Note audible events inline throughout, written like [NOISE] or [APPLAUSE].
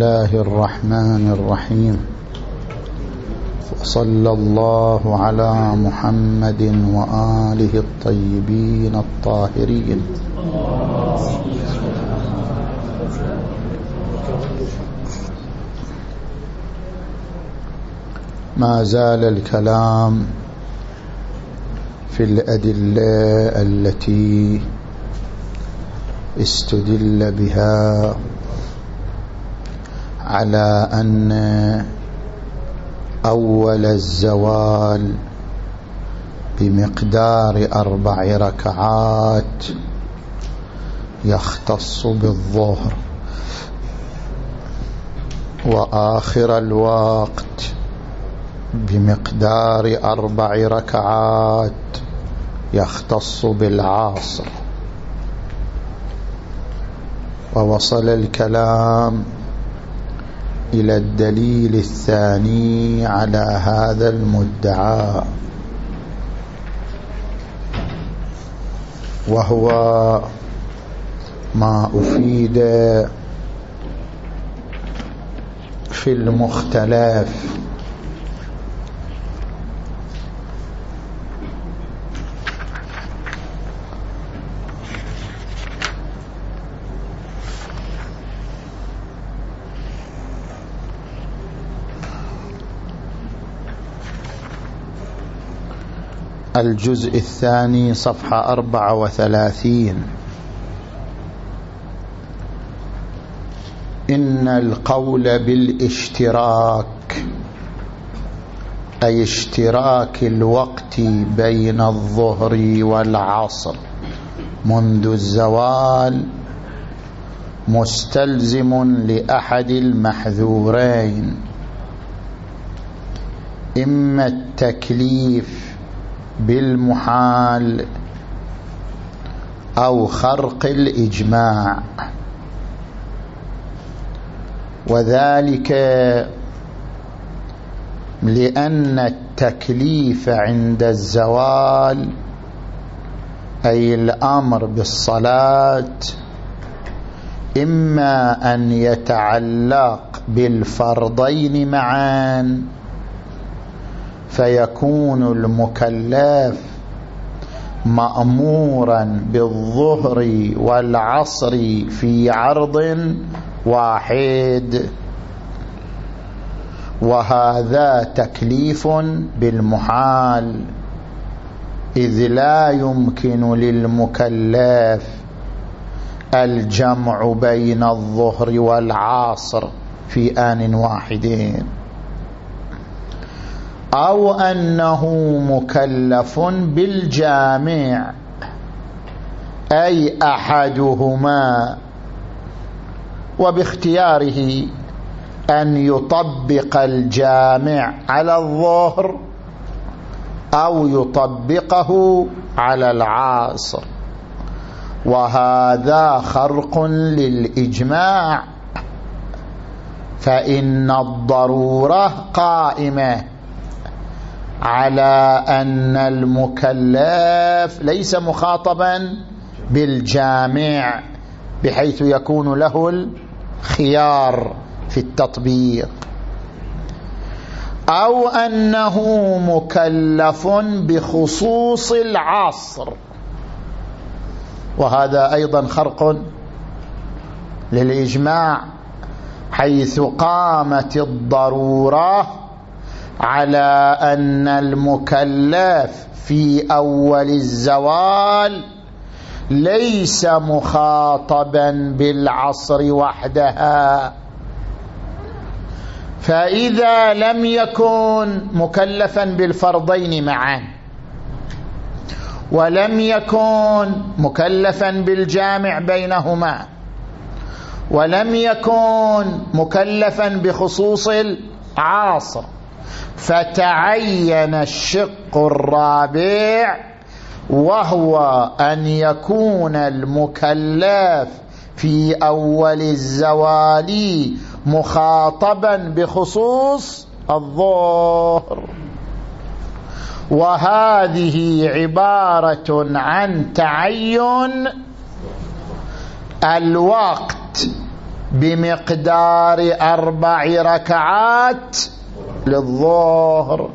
الله الرحمن الرحيم. وصلى الله على محمد وآله الطيبين الطاهرين. ما زال الكلام في الأدلة التي استدل بها على أن أول الزوال بمقدار أربع ركعات يختص بالظهر وآخر الوقت بمقدار أربع ركعات يختص بالعاصر ووصل الكلام إلى الدليل الثاني على هذا المدعى. وهو ما أفيد في المختلف. الجزء الثاني صفحة أربعة وثلاثين. إن القول بالاشتراك أي اشتراك الوقت بين الظهر والعصر منذ الزوال مستلزم لأحد المحذورين. إما التكليف بالمحال أو خرق الإجماع. وذلك لأن التكليف عند الزوال أي الأمر بالصلاة إما أن يتعلق بالفرضين معاً فيكون المكلف مأمورا بالظهر والعصر في عرض واحد. وهذا تكليف بالمحال إذ لا يمكن للمكلف الجمع بين الظهر والعصر في آن واحدين أو أنه مكلف بالجامع أي أحدهما وباختياره أن يطبق الجامع على الظهر أو يطبقه على العاصر. وهذا خرق للإجماع فإن الضرورة قائمة. على أن المكلف ليس مخاطبا بالجامع بحيث يكون له الخيار في التطبيق. أو أنه مكلف بخصوص العصر. وهذا أيضا خرق للإجماع حيث قامت الضرورة على أن المكلف في أول الزوال ليس مخاطبا بالعصر وحدها. فإذا لم يكن مكلفا بالفرضين معا ولم يكن مكلفا بالجامع بينهما ولم يكن مكلفا بخصوص العاصر فتعين الشق الرابع وهو أن يكون المكلف في أول الزوال مخاطبا بخصوص الظهر. وهذه عبارة عن تعين الوقت بمقدار أربع ركعات للظهر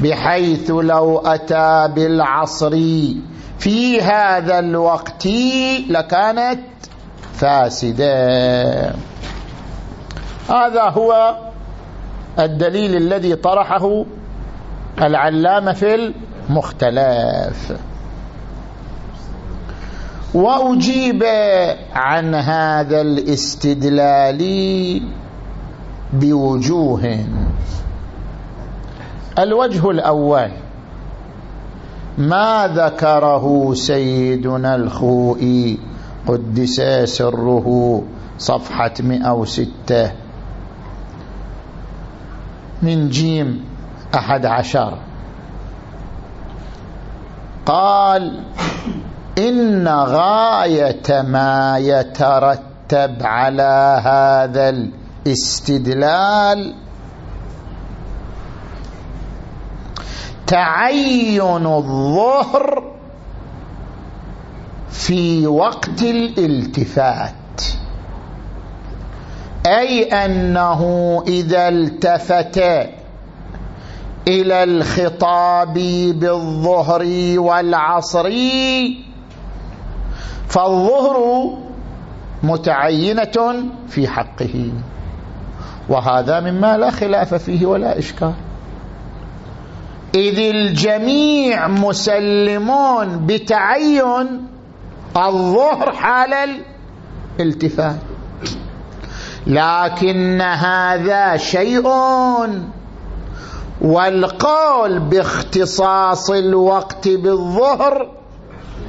بحيث لو أتى بالعصر في هذا الوقت لكانت فاسدة. هذا هو الدليل الذي طرحه العلامة في المختلف. وأجيب عن هذا الاستدلال بوجوه. الوجه الأول ما ذكره سيدنا الخوئي قدس سره صفحة 106 من جيم أحد عشر. قال إن غاية ما يترتب على هذا الاستدلال تعين الظهر في وقت الالتفات أي أنه إذا التفت إلى الخطاب بالظهر والعصر فالظهر متعينة في حقه. وهذا مما لا خلاف فيه ولا إشكال. إذ الجميع مسلمون بتعين الظهر حال الالتفات. لكن هذا شيء والقول باختصاص الوقت بالظهر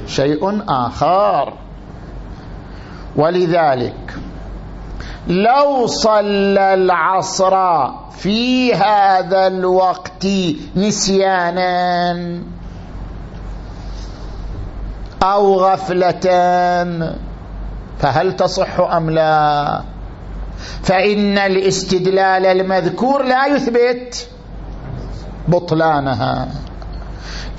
شيء آخر. ولذلك لو صلى العصر في هذا الوقت نسيانا أو غفلة فهل تصح أم لا؟ فإن الاستدلال المذكور لا يثبت بطلانها.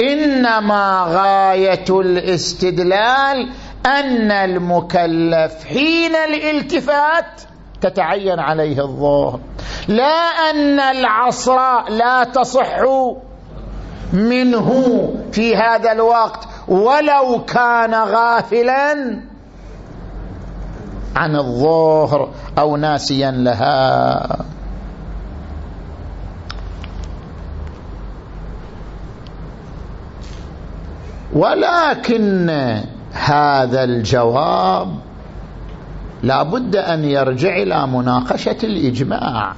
إنما غاية الاستدلال أن المكلف حين الالتفات تتعين عليه الظهر. لا أن العصر لا تصح منه في هذا الوقت ولو كان غافلا عن الظهر أو ناسيا لها. ولكن هذا الجواب لا بد أن يرجع إلى مناقشة الإجماع.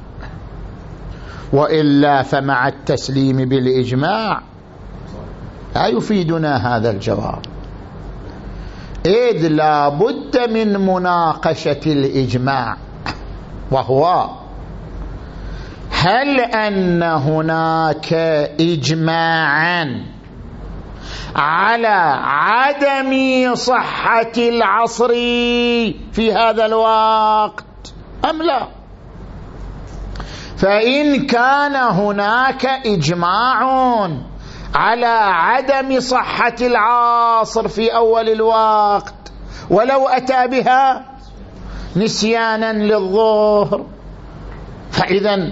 وإلا فمع التسليم بالإجماع لا يفيدنا هذا الجواب. إذ لا بد من مناقشة الإجماع. وهو هل أن هناك إجماعا على عدم صحة العصر في هذا الوقت أم لا؟ فإن كان هناك إجماع على عدم صحة العاصر في أول الوقت ولو أتى بها نسيانا للظهر فإذا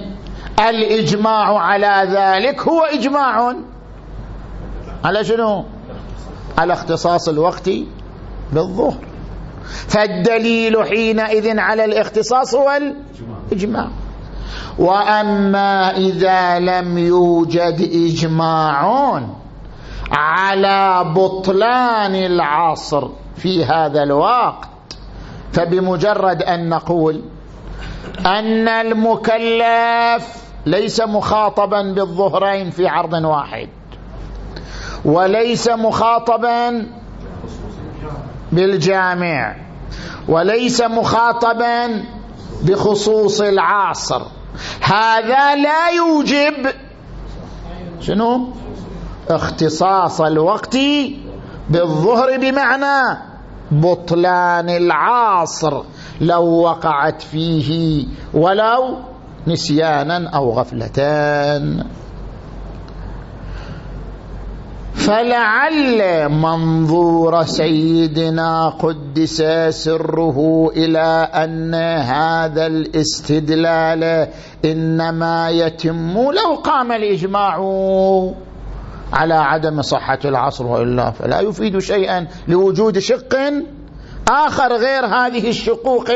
الإجماع على ذلك هو إجماع. على شنو؟ على اختصاص الوقت بالظهر. فالدليل حينئذ على الاختصاص هو الإجماع. وأما إذا لم يوجد إجماع على بطلان العصر في هذا الوقت فبمجرد أن نقول أن المكلف ليس مخاطبا بالظهرين في عرض واحد. وليس مخاطبا بالجامع وليس مخاطبا بخصوص العاصر. هذا لا يوجب شنو؟ اختصاص الوقت بالظهر بمعنى بطلان العاصر لو وقعت فيه ولو نسيانا أو غفلتان فلعل منظور سيدنا قدس سره إلى أن هذا الاستدلال إنما يتم. لو قام الإجماع على عدم صحة العصر وإلا فلا يفيد شيئا لوجود شق آخر غير هذه الشقوق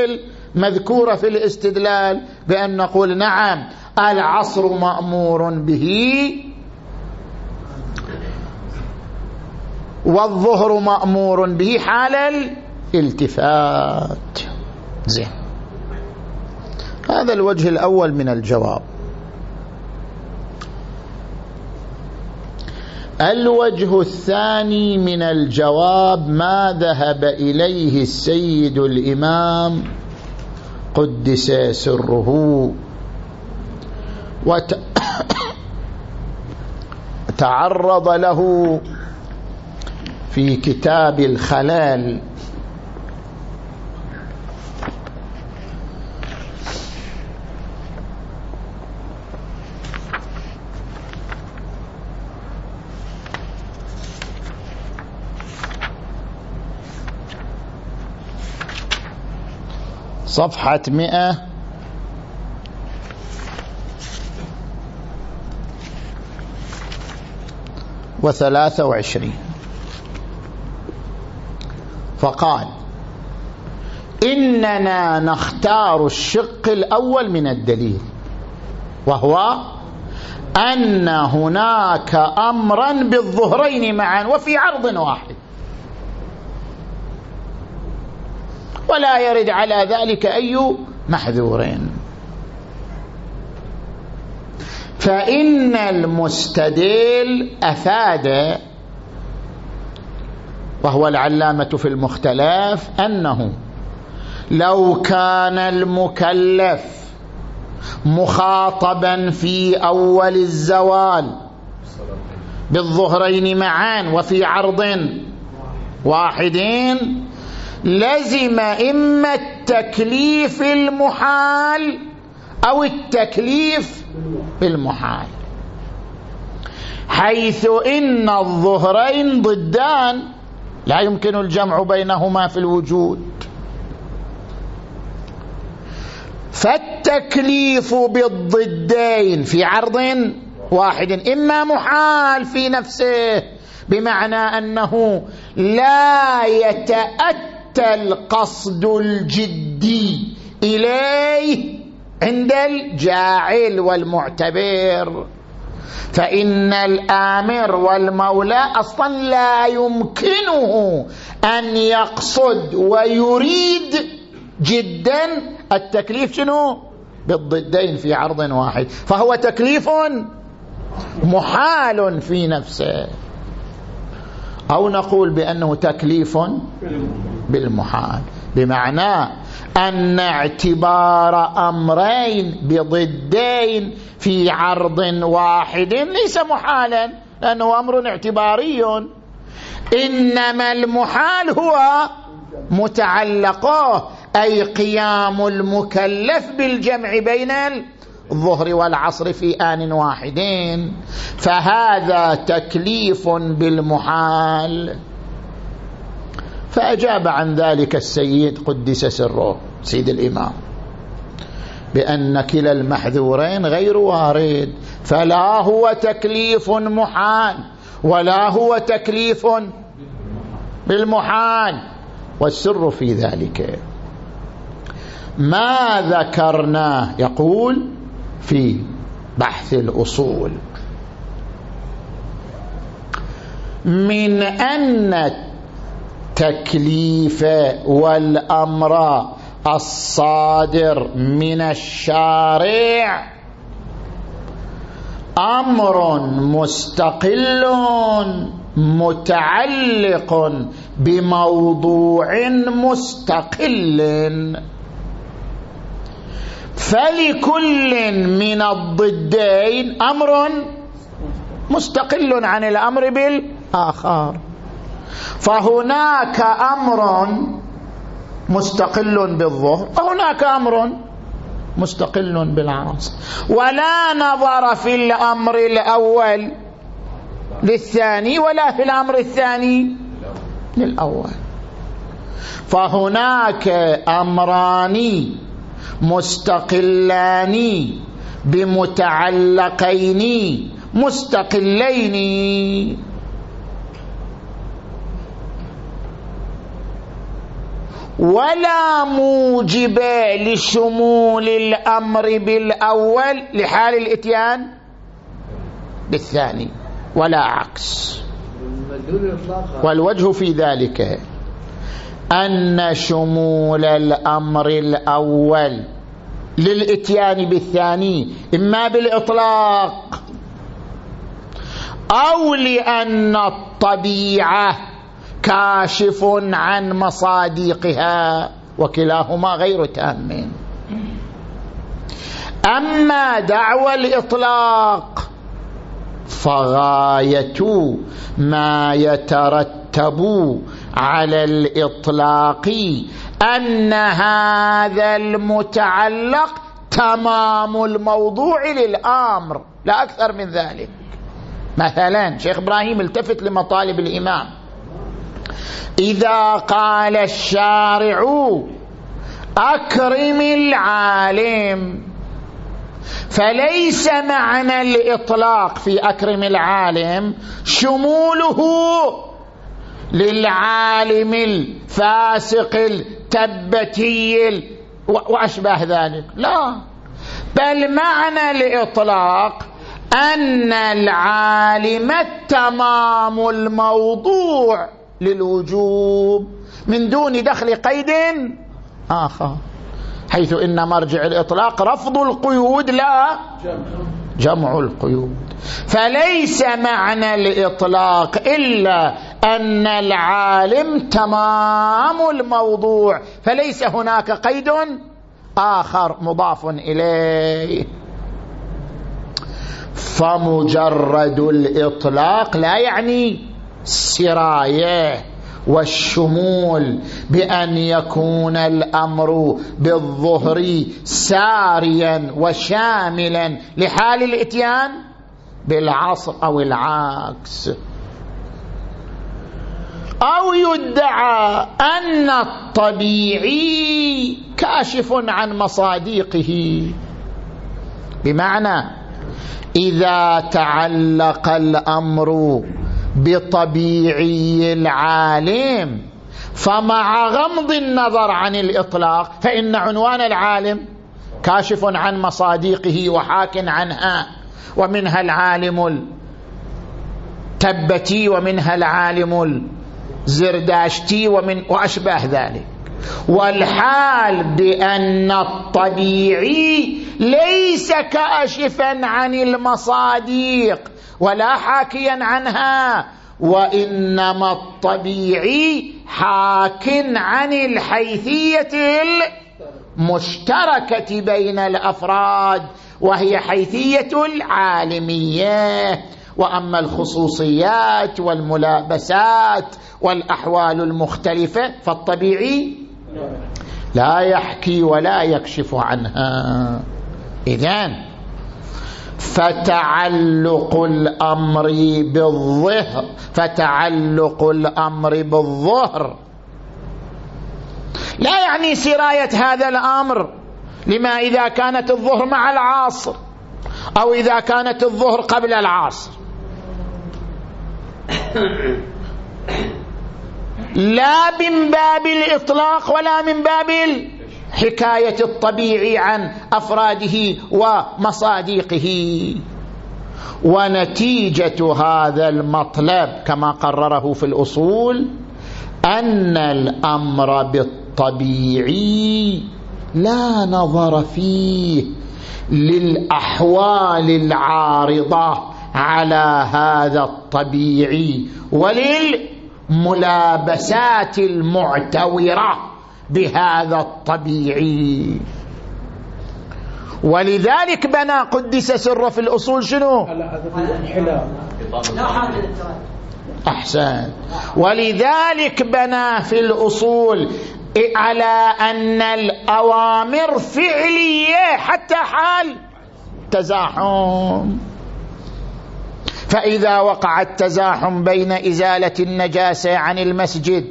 المذكورة في الاستدلال بأن نقول نعم العصر مأمور به والظهر مأمور به حال الالتفات. زين. هذا الوجه الأول من الجواب. الوجه الثاني من الجواب ما ذهب إليه السيد الإمام قدس سره. وتعرض [COUGHS] له في كتاب الخلال. صفحة مئة. وثلاثة وعشرين. فقال إننا نختار الشق الأول من الدليل وهو أن هناك أمرا بالظهرين معا وفي عرض واحد. ولا يرد على ذلك أي محذورين فإن المستدل أفاد وهو العلامة في المختلف أنه لو كان المكلف مخاطبا في أول الزوال بالظهرين معا وفي عرض واحدين لزم إما التكليف المحال أو التكليف بالمحال. حيث إن الظهرين ضدان لا يمكن الجمع بينهما في الوجود. فالتكليف بالضدين في عرض واحد إما محال في نفسه بمعنى أنه لا يتأتى القصد الجدي إليه عند الجاعل والمعتبر. فإن الآمر والمولى أصلا لا يمكنه أن يقصد ويريد جدا التكليف شنو؟ بالضدين في عرض واحد. فهو تكليف محال في نفسه. أو نقول بأنه تكليف بالمحال. بمعنى أن اعتبار أمرين بضدين في عرض واحد ليس محالا لأنه أمر اعتباري. إنما المحال هو متعلقه أي قيام المكلف بالجمع بين الظهر والعصر في آن واحدين فهذا تكليف بالمحال. فأجاب عن ذلك السيد قدس سره سيد الإمام. بأن كلا المحذورين غير وارد فلا هو تكليف محال ولا هو تكليف بالمحال. والسر في ذلك. ما ذكرناه يقول في بحث الأصول. من أن التكليف والأمر الصادر من الشارع. أمر مستقل متعلق بموضوع مستقل. فلكل من الضدين أمر مستقل عن الأمر بالآخر. فهناك أمر مستقل بالظهر وهناك أمر مستقل بالعصر ولا نظر في الأمر الأول للثاني ولا في الأمر الثاني للأول. فهناك أمران مستقلان بمتعلقين مستقلين. ولا موجب لشمول الأمر بالأول لحال الإتيان بالثاني ولا عكس. والوجه في ذلك أن شمول الأمر الأول للإتيان بالثاني إما بالإطلاق أو لأن الطبيعة كاشف عن مصادقها وكلاهما غير تام أما دعوى الإطلاق فغاية ما يترتب على الإطلاق أن هذا المتعلق تمام الموضوع للأمر لا أكثر من ذلك. مثلا شيخ إبراهيم التفت لمطالب الإمام. إذا قال الشارع أكرم العالم فليس معنى الإطلاق في أكرم العالم شموله للعالم الفاسق التبتي وأشباه ذلك. لا. بل معنى الإطلاق أن العالم التمام الموضوع للوجوب من دون دخل قيد آخر. حيث إن مرجع الإطلاق رفض القيود لا جمع القيود. فليس معنى الإطلاق إلا أن العالم تمام الموضوع. فليس هناك قيد آخر مضاف إليه. فمجرد الإطلاق لا يعني السرايه والشمول بأن يكون الأمر بالظهر ساريا وشاملا لحال الإتيان بالعصر أو العكس. أو يدعى أن الطبيعي كاشف عن مصاديقه. بمعنى إذا تعلق الأمر بطبيعي العالم. فمع غمض النظر عن الإطلاق فإن عنوان العالم كاشف عن مصاديقه وحاك عنها. ومنها العالم التبتي ومنها العالم الزرداشتي ومن وأشباه ذلك. والحال بأن الطبيعي ليس كاشفا عن المصاديق. ولا حاكيا عنها. وإنما الطبيعي حاك عن الحيثية المشتركة بين الأفراد وهي حيثية العالمية. وأما الخصوصيات والملابسات والأحوال المختلفة فالطبيعي لا يحكي ولا يكشف عنها. إذن فتعلق الأمر بالظهر فتعلق الأمر بالظهر. لا يعني سراية هذا الأمر لما إذا كانت الظهر مع العاصر أو إذا كانت الظهر قبل العصر لا من باب الإطلاق ولا من باب حكاية الطبيعي عن أفراده ومصاديقه. ونتيجة هذا المطلب كما قرره في الأصول أن الأمر بالطبيعي لا نظر فيه للأحوال العارضة على هذا الطبيعي وللملابسات المعتورة. بهذا الطبيعي. ولذلك بنى قدس سره في الأصول شنو؟ أحسن. ولذلك بنى في الأصول على أن الأوامر فعلية حتى حال تزاحم. فإذا وقع التزاحم بين إزالة النجاسة عن المسجد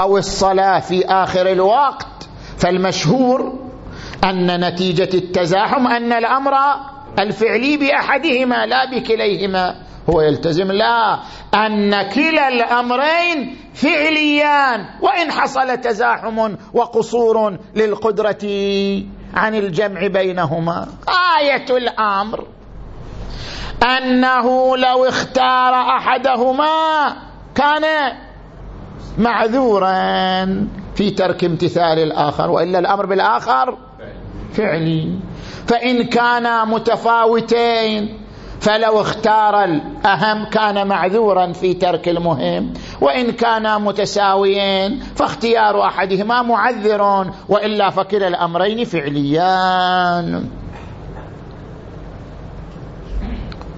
أو الصلاة في آخر الوقت فالمشهور أن نتيجة التزاحم أن الأمر الفعلي بأحدهما لا بكليهما. هو يلتزم لا أن كلا الأمرين فعليان وإن حصل تزاحم وقصور للقدرة عن الجمع بينهما. آية الأمر أنه لو اختار أحدهما كان معذورا في ترك امتثال الآخر وإلا الأمر بالآخر فعلي. فإن كانا متفاوتين فلو اختار الأهم كان معذورا في ترك المهم وإن كانا متساويين فاختيار أحدهما معذر وإلا فكلا الأمرين فعليان.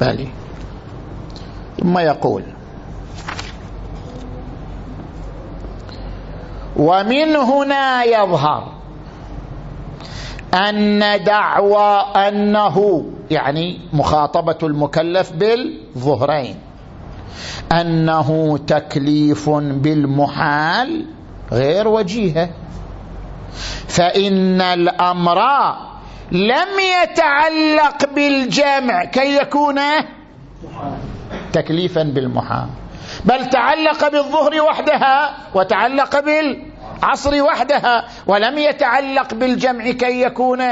بلي ثم يقول ومن هنا يظهر أن دعوى أنه يعني مخاطبة المكلف بالظهرين أنه تكليف بالمحال غير وجيهة فإن الأمر لم يتعلق بالجمع كي يكون تكليفا بالمحال. بل تعلق بالظهر وحدها وتعلق بالعصر وحدها ولم يتعلق بالجمع كي يكون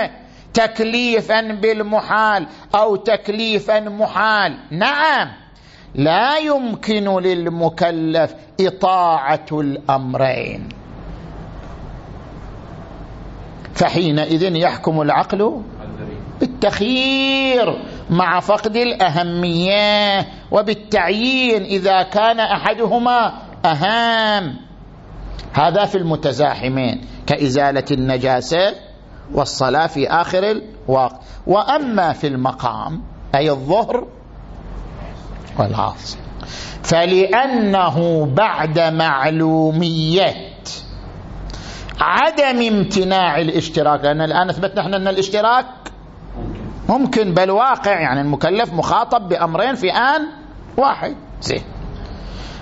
تكليفا بالمحال أو تكليفا محال. نعم لا يمكن للمكلف إطاعة الأمرين. فحينئذ يحكم العقل بالتخيير. مع فقد الأهمية. وبالتعيين إذا كان أحدهما اهم هذا في المتزاحمين كإزالة النجاسة والصلاة في آخر الوقت. وأما في المقام أي الظهر والعصر. فلأنه بعد معلومية. عدم امتناع الاشتراك لأن الآن أثبتنا إحنا أن الاشتراك ممكن بل واقع يعني المكلف مخاطب بأمرين في آن واحد. زين.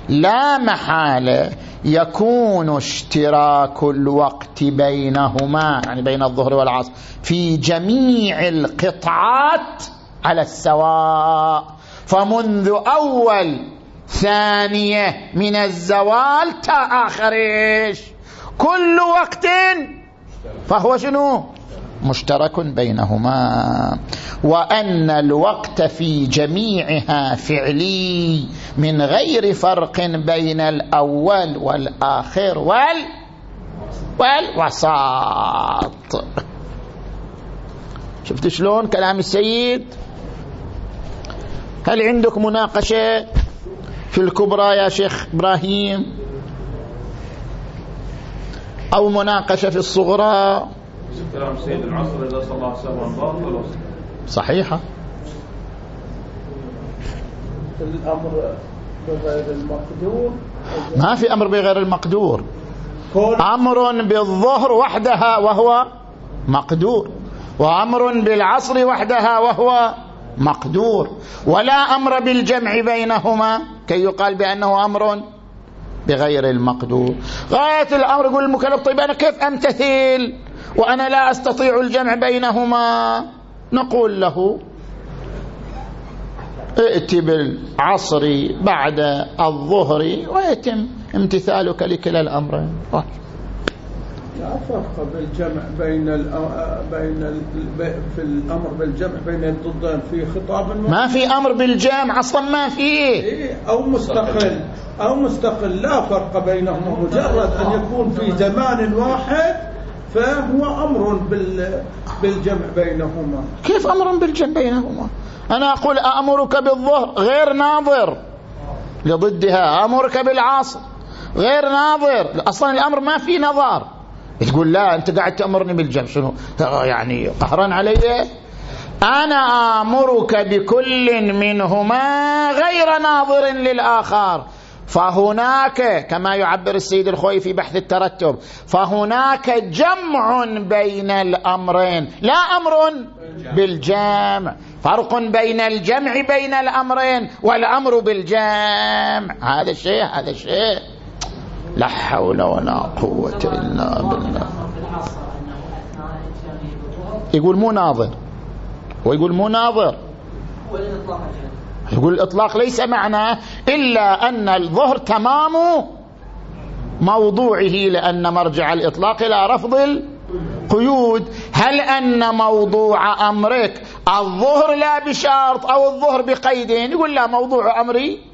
لا محالة يكون اشتراك الوقت بينهما يعني بين الظهر والعصر في جميع القطعات على السواء. فمنذ أول ثانية من الزوال تا آخر كل وقت فهو شنو؟ مشترك بينهما. وأن الوقت في جميعها فعلي من غير فرق بين الأول والآخر وال والوساط شفت شلون كلام السيد؟ هل عندك مناقشة في الكبرى يا شيخ إبراهيم؟ أو مناقشة في الصغرى؟ كلام سيد العصر إذا صلى سهوا باطل صحيحة. الأمر بغير المقدور؟ ما في أمر بغير المقدور. أمر بالظهر وحدها وهو مقدور. وأمر بالعصر وحدها وهو مقدور. ولا أمر بالجمع بينهما كي يقال بأنه أمر بغير المقدور. غاية الأمر يقول المكلف طيب أنا كيف أمتثل؟ وأنا لا أستطيع الجمع بينهما. نقول له ائت بالعصر بعد الظهر ويتم امتثالك لكلا الأمرين. لا فرق بالجمع بين بين في الأمر بالجمع بين الضدين في خطاب ما في أمر بالجمع أصلا ما في. إيه أو مستقل أو مستقل. لا فرق بينهما مجرد أن يكون في زمان واحد فهو أمر بالجمع بينهما. كيف أمر بالجمع بينهما؟ أنا أقول أأمرك بالظهر غير ناظر. لضدها. أمرك بالعصر غير ناظر. أصلا الأمر ما في نظر تقول لا أنت قاعد تأمرني بالجمع. شنو؟ يعني قهرا علي؟ أنا آمرك بكل منهما غير ناظر للآخر. فهناك كما يعبر السيد الخوي في بحث الترتب فهناك جمع بين الأمرين. لا أمر بالجمع. فرق بين الجمع بين الأمرين والأمر بالجمع. هذا الشيء هذا الشيء. لا حول ولا قوة إلا بالله. يقول مو ناظر. ويقول مو ناظر. يقول الإطلاق ليس معناه إلا أن الظهر تمام موضوعه لأن مرجع الإطلاق إلى رفض القيود. هل أن موضوع أمرك الظهر لا بشرط أو الظهر بقيدين؟ يقول لا موضوع أمري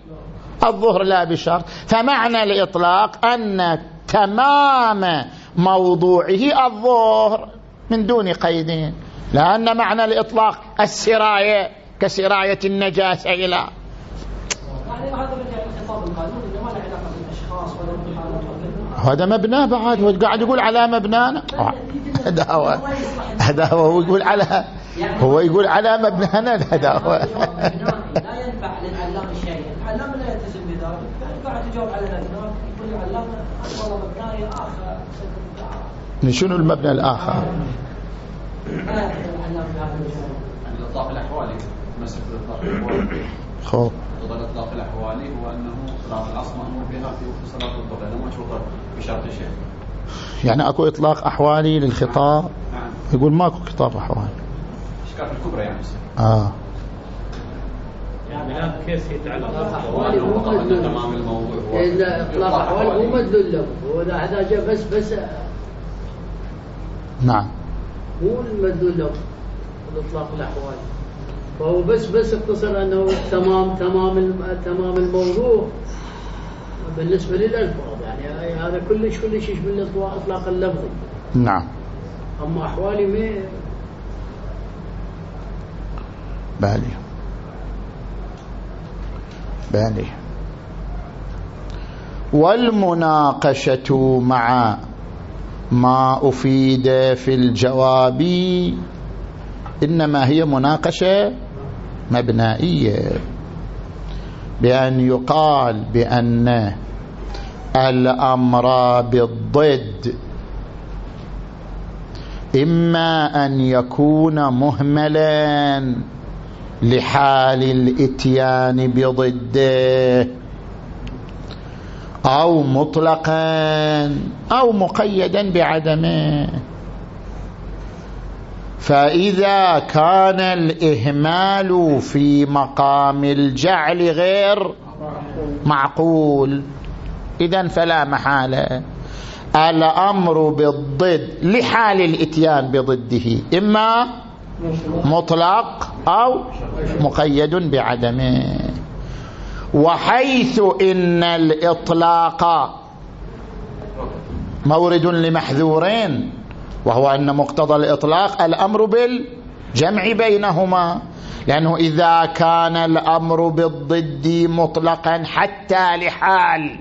الظهر لا بشرط. فمعنى الإطلاق أن تمام موضوعه الظهر من دون قيدين لأن معنى الإطلاق السراية كسراية النجاسة إلى. هذا مبنى بعد قاعد يقول على مبنانا. هذا هو هذا هو يقول على هو يقول على مبنانا. هذا هو لا ينفع للعلام شيء العلام لا يلتزم بذلك ينفع تجاوب على يقول العلام والله مبناي آخر من شنو المبنى مسك هو العصر بها في وقت الظهر. بشرط الشيخ يعني أكو إطلاق أحوالي للخطاب؟ نعم. يقول ماكو خطاب أحوالي. إشكال الكبرى يعني. آه. يعني كيف يتعلق؟ احوالي مو مدلول تمام الموضوع اذا إطلاق احوالي مو مدلول له هو جاء بس بس نعم. مو المدلول له الاطلاق الاحوالي فهو بس بس اقتصر أنه تمام تمام تمام الموضوع. بالنسبة للالفاظ يعني هذا كلش كلش يشبه الاطلاق اللفظي نعم. أما أحوالي ما بالي. بالي والمناقشة مع ما أفيد في الجواب إنما هي مناقشة مبنائية. بأن يقال بأن الأمر بالضد. إما أن يكون مهملا لحال الإتيان بضده أو مطلقا أو مقيدا بعدمه. فإذا كان الإهمال في مقام الجعل غير معقول إذا فلا محالة الأمر بالضد لحال الإتيان بضده. إما مطلق أو مقيد بعدمه وحيث إن الإطلاق مورد لمحذورين وهو أن مقتضى الإطلاق الأمر بالجمع بينهما لأنه إذا كان الأمر بالضد مطلقا حتى لحال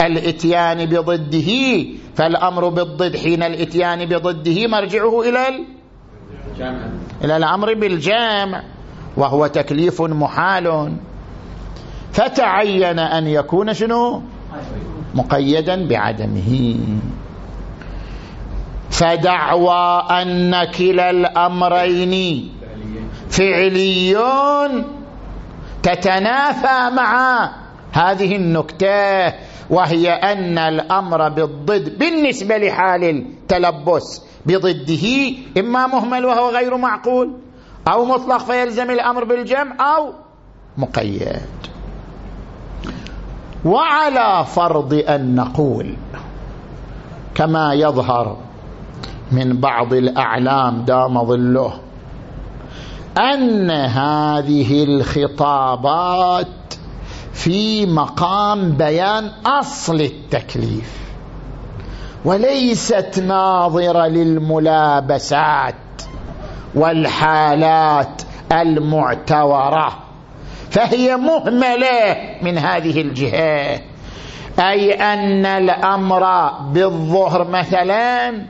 الإتيان بضده فالأمر بالضد حين الإتيان بضده مرجعه إلى إلى الأمر بالجامع وهو تكليف محال. فتعين أن يكون شنو؟ مقيدا بعدمه. فدعوى أن كلا الأمرين فعليون تتنافى مع هذه النكتة وهي أن الأمر بالضد بالنسبة لحال التلبس. بضده إما مهمل وهو غير معقول أو مطلق فيلزم الأمر بالجمع أو مقيد. وعلى فرض أن نقول كما يظهر من بعض الأعلام دام ظله أن هذه الخطابات في مقام بيان أصل التكليف. وليست ناظرة للملابسات والحالات المعتورة فهي مهملة من هذه الجهة أي أن الأمر بالظهر مثلا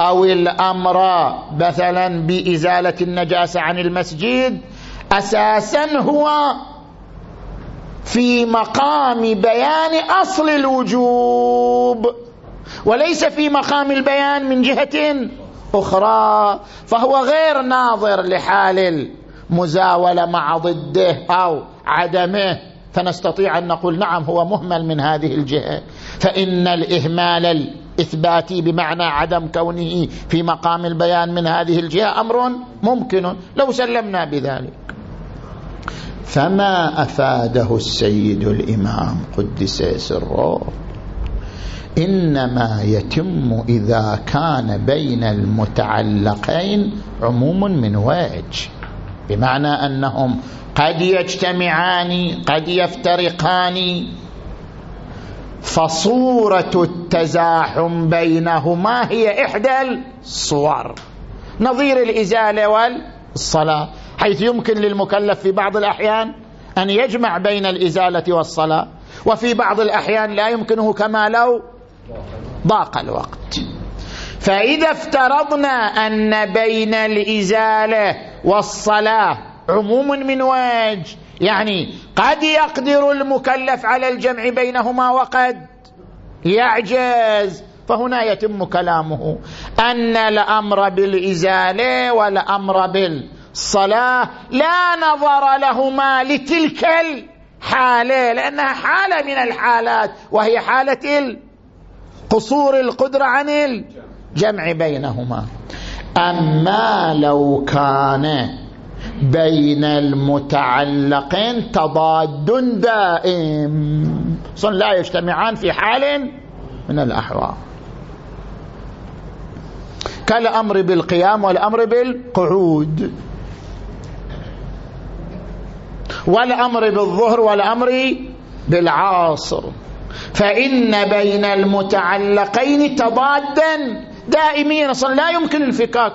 أو الأمر مثلا بإزالة النجاسة عن المسجد أساسا هو في مقام بيان أصل الوجوب. وليس في مقام البيان من جهة أخرى فهو غير ناظر لحال المزاولة مع ضده أو عدمه. فنستطيع أن نقول نعم هو مهمل من هذه الجهة. فإن الإهمال الإثباتي بمعنى عدم كونه في مقام البيان من هذه الجهة أمر ممكن لو سلمنا بذلك. فما أفاده السيد الإمام قدس سره؟ إنما يتم إذا كان بين المتعلقين عموم من وجه بمعنى أنهم قد يجتمعان قد يفترقان. فصورة التزاحم بينهما هي إحدى الصور. نظير الإزالة والصلاة. حيث يمكن للمكلف في بعض الأحيان أن يجمع بين الإزالة والصلاة. وفي بعض الأحيان لا يمكنه كما لو ضاق الوقت. فإذا افترضنا أن بين الإزالة والصلاة عموم من وجه يعني قد يقدر المكلف على الجمع بينهما وقد يعجز فهنا يتم كلامه. أن الأمر بالإزالة والأمر بالصلاة لا نظر لهما لتلك الحالة لأنها حالة من الحالات وهي حالة قصور القدرة عن الجمع بينهما. أما لو كان بين المتعلقين تضاد دائم لا يجتمعان في حال من الأحوال. كالأمر بالقيام والأمر بالقعود. والأمر بالظهر والأمر بالعاصر فإن بين المتعلقين تضادا. دائمين أصلا لا يمكن الفكاك.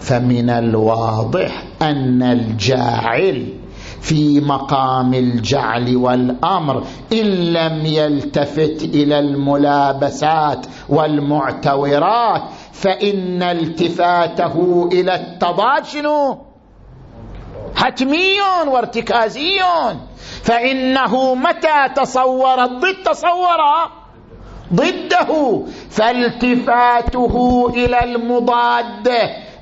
فمن الواضح أن الجاعل في مقام الجعل والأمر إن لم يلتفت إلى الملابسات والمعتورات فإن التفاته إلى التضاد شنو؟ حتمي وارتكازي فإنه متى تصور الضد تصور ضده. فالتفاته إلى المضاد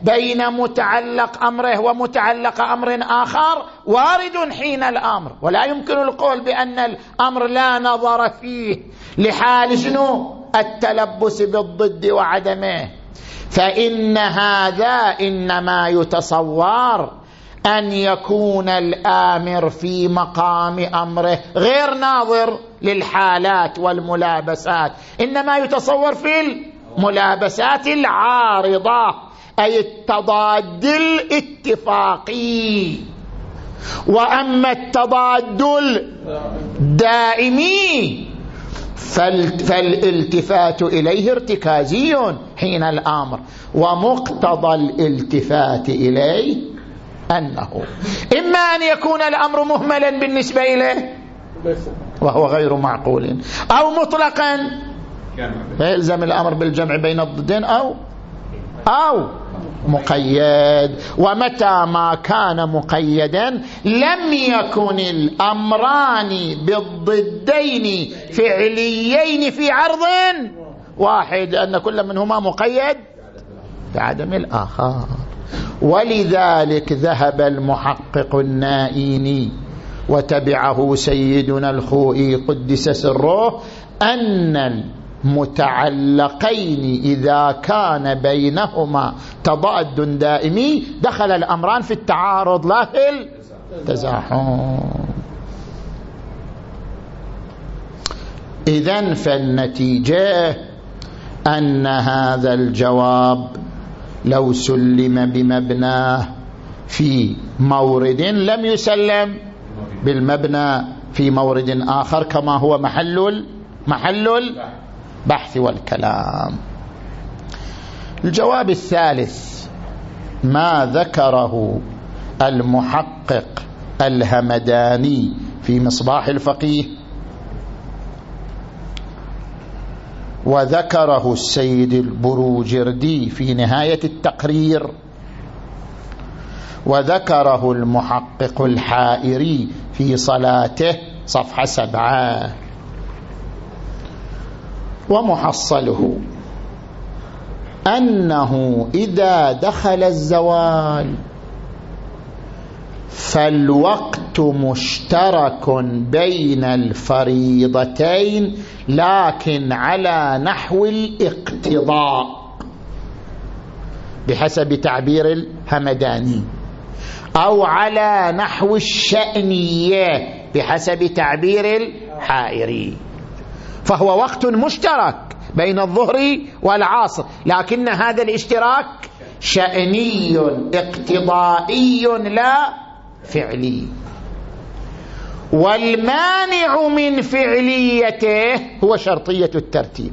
بين متعلق أمره ومتعلق أمر آخر وارد حين الأمر. ولا يمكن القول بأن الأمر لا نظر فيه لحال شنو؟ التلبس بالضد وعدمه. فإن هذا إنما يتصور أن يكون الآمر في مقام أمره غير ناظر للحالات والملابسات. إنما يتصور في الملابسات العارضة أي التضاد الاتفاقي. وأما التضاد الدائمي فالالتفات إليه ارتكازي حين الأمر ومقتضى الالتفات إليه أنه إما أن يكون الأمر مهملا بالنسبة إليه وهو غير معقول أو مطلقا فيلزم الأمر بالجمع بين الضدين أو أو مقيد. ومتى ما كان مقيدا لم يكن الأمران بالضدين فعليين في عرض واحد أن كل منهما مقيد بعدم الآخر. ولذلك ذهب المحقق النائيني وتبعه سيدنا الخوئي قدس سره أن متعلقين إذا كان بينهما تضاد دائمي دخل الأمران في التعارض لا في التزاحم. إذا فالنتيجة أن هذا الجواب لو سلم بمبناه في مورد لم يسلم بالمبنى في مورد آخر كما هو محل محل البحث والكلام. الجواب الثالث ما ذكره المحقق الهمداني في مصباح الفقيه وذكره السيد البروجردي في نهاية التقرير. وذكره المحقق الحائري في صلاته صفحة سبعة. ومحصله أنه إذا دخل الزوال فالوقت مشترك بين الفريضتين لكن على نحو الاقتضاء بحسب تعبير الهمداني. أو على نحو الشأنية بحسب تعبير الحائري. فهو وقت مشترك بين الظهر والعصر لكن هذا الاشتراك شأني اقتضائي لا فعلي. والمانع من فعليته هو شرطية الترتيب.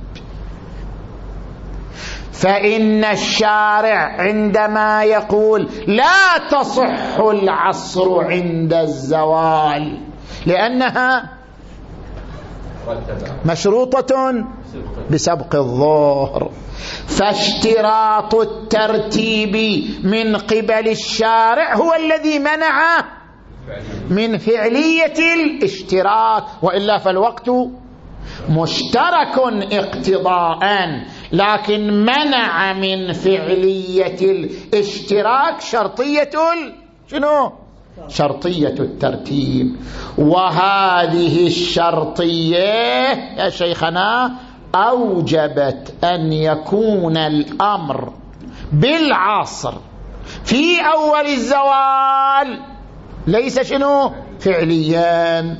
فإن الشارع عندما يقول لا تصح العصر عند الزوال لأنها مشروطة بسبق الظهر. فاشتراط الترتيب من قبل الشارع هو الذي منع من فعلية الاشتراك وإلا فالوقت مشترك اقتضاء لكن منع من فعلية الاشتراك شرطية شنو؟ شرطية الترتيب. وهذه الشرطية يا شيخنا أوجبت أن يكون الأمر بالعصر في أول الزوال. ليس شنو؟ فعليا.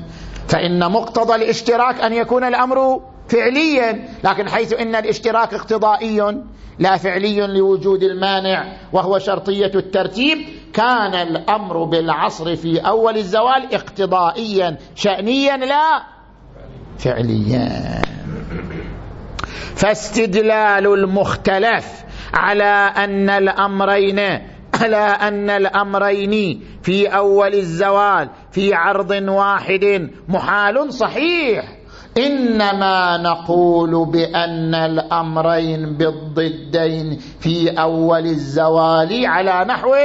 فإن مقتضى الاشتراك أن يكون الأمر فعليا. لكن حيث إن الاشتراك اقتضائي لا فعلي لوجود المانع وهو شرطية الترتيب كان الأمر بالعصر في أول الزوال اقتضائيا. شأنيا لا فعليا. فاستدلال المختلف على أن الأمرين على أن الأمرين في أول الزوال في عرض واحد محال صحيح. إنما نقول بأن الأمرين بالضدين في أول الزوال على نحو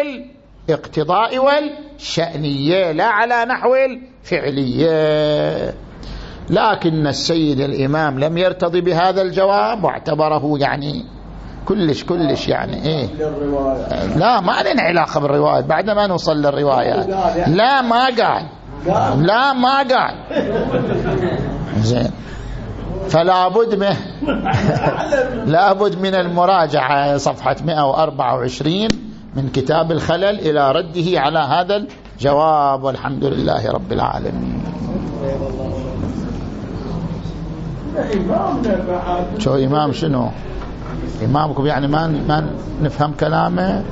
الاقتضاء والشأنية لا على نحو الفعلية. لكن السيد الإمام لم يرتضي بهذا الجواب واعتبره يعني كلش كلش يعني إيه. لا ما لنا علاقة بالرواية بعد ما نوصل للروايات. لا ما قال. لا ما قال. زين. فلا بد من [LAUGHS] لا بد من المراجعة صفحة 124 من كتاب الخلل إلى رده على هذا الجواب والحمد لله رب العالمين. شو إمام شنو؟ إمامكم يعني ما ما نفهم كلامه؟